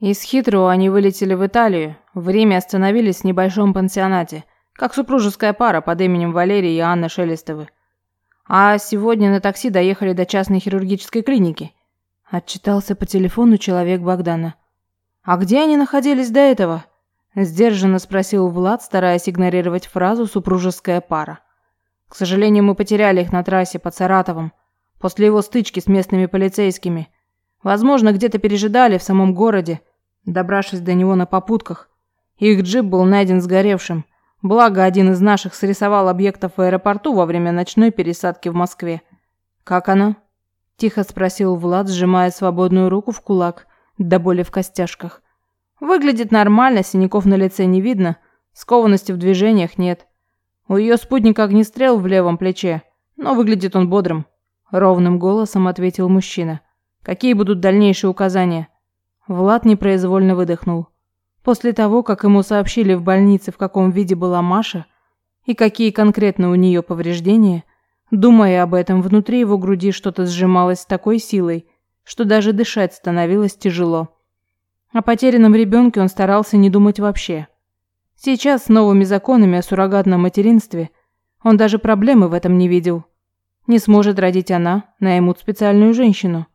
Из Хитроу они вылетели в Италию, в Риме остановились в небольшом пансионате, как супружеская пара под именем Валерия и Анна Шелестовы. А сегодня на такси доехали до частной хирургической клиники. Отчитался по телефону человек Богдана. «А где они находились до этого?» Сдержанно спросил Влад, стараясь игнорировать фразу «супружеская пара». «К сожалению, мы потеряли их на трассе под Саратовом, после его стычки с местными полицейскими. Возможно, где-то пережидали в самом городе, добравшись до него на попутках. Их джип был найден сгоревшим. Благо, один из наших срисовал объектов в аэропорту во время ночной пересадки в Москве. «Как она?» – тихо спросил Влад, сжимая свободную руку в кулак, до боли в костяшках. «Выглядит нормально, синяков на лице не видно, скованности в движениях нет. У ее спутника огнестрел в левом плече, но выглядит он бодрым», – ровным голосом ответил мужчина. «Какие будут дальнейшие указания?» Влад непроизвольно выдохнул. После того, как ему сообщили в больнице, в каком виде была Маша и какие конкретно у нее повреждения, думая об этом, внутри его груди что-то сжималось с такой силой, что даже дышать становилось тяжело. О потерянном ребенке он старался не думать вообще. Сейчас с новыми законами о суррогатном материнстве он даже проблемы в этом не видел. Не сможет родить она, наймут специальную женщину.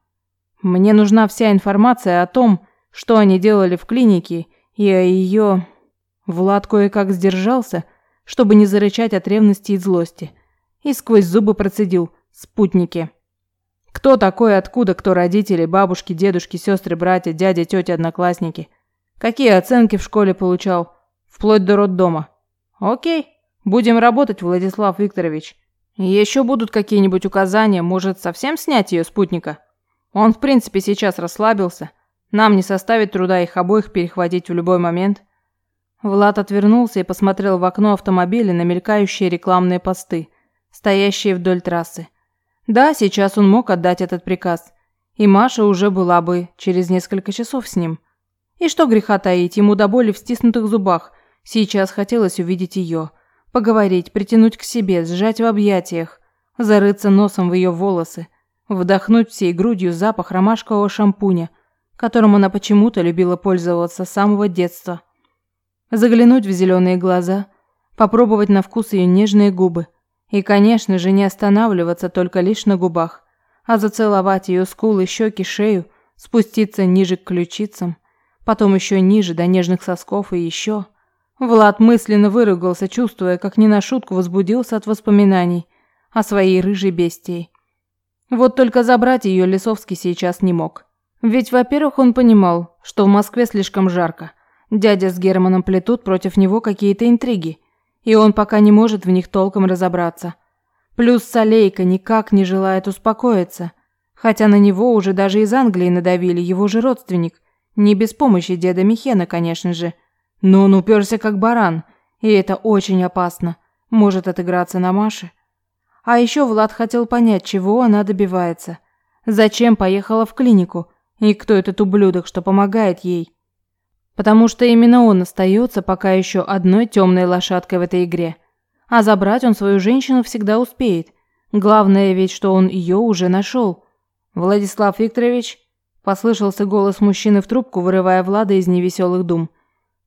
Мне нужна вся информация о том, что они делали в клинике, и о ее... Влад кое-как сдержался, чтобы не зарычать от ревности и злости, и сквозь зубы процедил «спутники». Кто такой, откуда, кто родители, бабушки, дедушки, сестры, братья, дяди, тети, одноклассники? Какие оценки в школе получал? Вплоть до роддома. Окей, будем работать, Владислав Викторович. Еще будут какие-нибудь указания, может, совсем снять ее спутника? Он, в принципе, сейчас расслабился. Нам не составит труда их обоих перехватить в любой момент. Влад отвернулся и посмотрел в окно автомобиля на мелькающие рекламные посты, стоящие вдоль трассы. Да, сейчас он мог отдать этот приказ. И Маша уже была бы через несколько часов с ним. И что греха таить, ему до боли в стиснутых зубах. Сейчас хотелось увидеть ее, поговорить, притянуть к себе, сжать в объятиях, зарыться носом в ее волосы, Вдохнуть всей грудью запах ромашкового шампуня, которым она почему-то любила пользоваться с самого детства. Заглянуть в зеленые глаза, попробовать на вкус ее нежные губы. И, конечно же, не останавливаться только лишь на губах, а зацеловать ее скулы, щеки, шею, спуститься ниже к ключицам, потом еще ниже до нежных сосков и еще. Влад мысленно выругался, чувствуя, как не на шутку возбудился от воспоминаний о своей рыжей бестии. Вот только забрать ее Лисовский сейчас не мог. Ведь, во-первых, он понимал, что в Москве слишком жарко. Дядя с Германом плетут против него какие-то интриги, и он пока не может в них толком разобраться. Плюс Солейка никак не желает успокоиться, хотя на него уже даже из Англии надавили его же родственник, не без помощи деда Михена, конечно же. Но он уперся как баран, и это очень опасно. Может отыграться на Маше. А еще Влад хотел понять, чего она добивается. Зачем поехала в клинику? И кто этот ублюдок, что помогает ей? Потому что именно он остается пока еще одной темной лошадкой в этой игре. А забрать он свою женщину всегда успеет. Главное ведь, что он ее уже нашел. «Владислав Викторович?» – послышался голос мужчины в трубку, вырывая Влада из невеселых дум.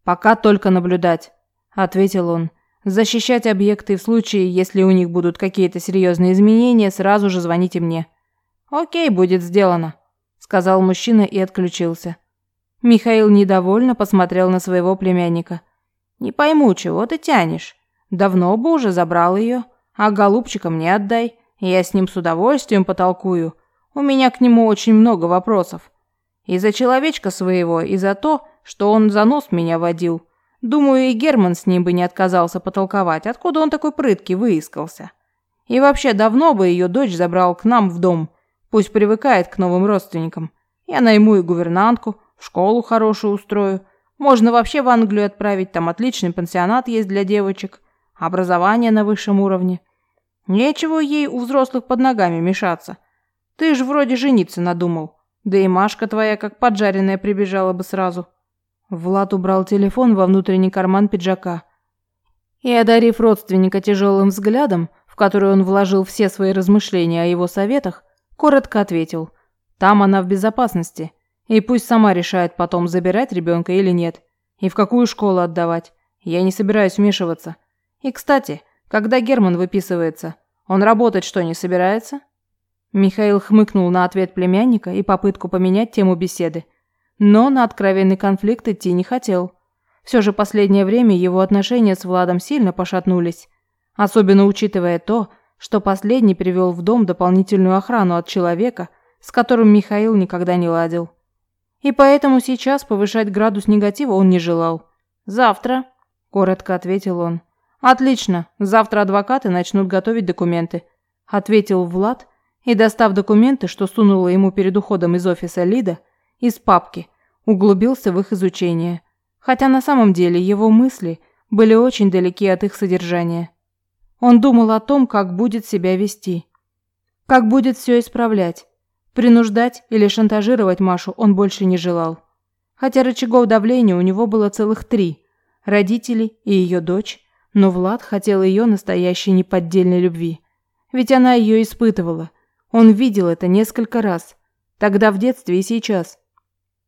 «Пока только наблюдать», – ответил он. Защищать объекты в случае, если у них будут какие-то серьезные изменения, сразу же звоните мне. Окей, будет сделано, сказал мужчина и отключился. Михаил недовольно посмотрел на своего племянника. Не пойму, чего ты тянешь? Давно бы уже забрал ее, а голубчика мне отдай. Я с ним с удовольствием потолкую. У меня к нему очень много вопросов. И за человечка своего, и за то, что он за нос меня водил. Думаю, и Герман с ним бы не отказался потолковать, откуда он такой прыткий выискался. И вообще, давно бы ее дочь забрал к нам в дом. Пусть привыкает к новым родственникам. Я найму и гувернантку, в школу хорошую устрою. Можно вообще в Англию отправить, там отличный пансионат есть для девочек. Образование на высшем уровне. Нечего ей у взрослых под ногами мешаться. Ты ж вроде жениться надумал. Да и Машка твоя, как поджаренная, прибежала бы сразу. Влад убрал телефон во внутренний карман пиджака и, одарив родственника тяжелым взглядом, в который он вложил все свои размышления о его советах, коротко ответил: "Там она в безопасности. И пусть сама решает потом, забирать ребенка или нет. И в какую школу отдавать. Я не собираюсь вмешиваться. И, кстати, когда Герман выписывается, он работать что, не собирается? Михаил хмыкнул на ответ племянника и попытку поменять тему беседы. Но на откровенный конфликт идти не хотел. Все же последнее время его отношения с Владом сильно пошатнулись. Особенно учитывая то, что последний привел в дом дополнительную охрану от человека, с которым Михаил никогда не ладил. И поэтому сейчас повышать градус негатива он не желал. «Завтра», – коротко ответил он. «Отлично, завтра адвокаты начнут готовить документы», – ответил Влад и, достав документы, что сунула ему перед уходом из офиса Лида, из папки, углубился в их изучение. Хотя на самом деле его мысли были очень далеки от их содержания. Он думал о том, как будет себя вести. Как будет все исправлять. Принуждать или шантажировать Машу он больше не желал. Хотя рычагов давления у него было целых три – родители и ее дочь, но Влад хотел ее настоящей неподдельной любви. Ведь она ее испытывала. Он видел это несколько раз. Тогда в детстве и сейчас.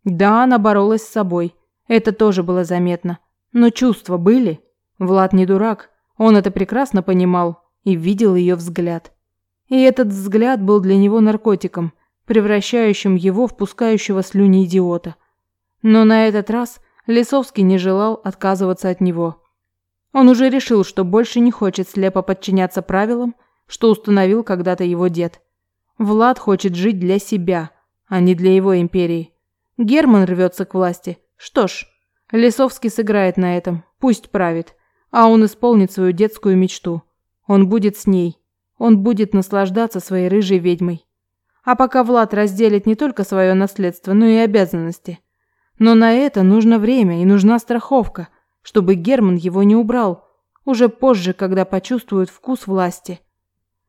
Да, она боролась с собой. Это тоже было заметно. Но чувства были. Влад не дурак. Он это прекрасно понимал и видел ее взгляд. И этот взгляд был для него наркотиком, превращающим его в пускающего слюни идиота. Но на этот раз Лисовский не желал отказываться от него. Он уже решил, что больше не хочет слепо подчиняться правилам, что установил когда-то его дед. Влад хочет жить для себя, а не для его империи. Герман рвется к власти. Что ж, Лисовский сыграет на этом, пусть правит а он исполнит свою детскую мечту. Он будет с ней. Он будет наслаждаться своей рыжей ведьмой. А пока Влад разделит не только свое наследство, но и обязанности. Но на это нужно время и нужна страховка, чтобы Герман его не убрал, уже позже, когда почувствует вкус власти.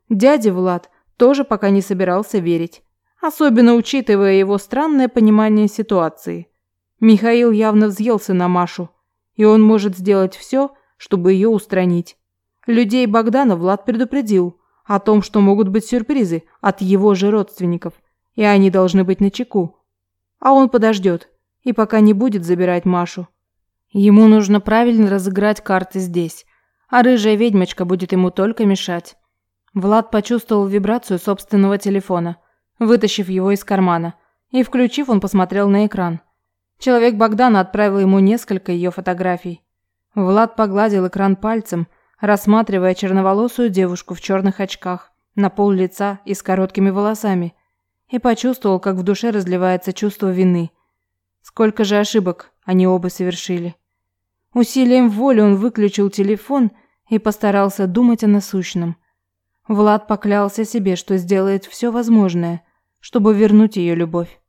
Дядя Влад тоже пока не собирался верить, особенно учитывая его странное понимание ситуации. Михаил явно взъелся на Машу, и он может сделать все, чтобы ее устранить. Людей Богдана Влад предупредил о том, что могут быть сюрпризы от его же родственников, и они должны быть начеку. А он подождет и пока не будет забирать Машу. Ему нужно правильно разыграть карты здесь, а рыжая ведьмочка будет ему только мешать. Влад почувствовал вибрацию собственного телефона, вытащив его из кармана, и включив, он посмотрел на экран. Человек Богдана отправил ему несколько ее фотографий. Влад погладил экран пальцем, рассматривая черноволосую девушку в черных очках, на пол лица и с короткими волосами, и почувствовал, как в душе разливается чувство вины. Сколько же ошибок они оба совершили. Усилием воли он выключил телефон и постарался думать о насущном. Влад поклялся себе, что сделает все возможное, чтобы вернуть ее любовь.